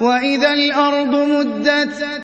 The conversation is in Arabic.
وَإِذَا الْأَرْضُ مُدَّتْ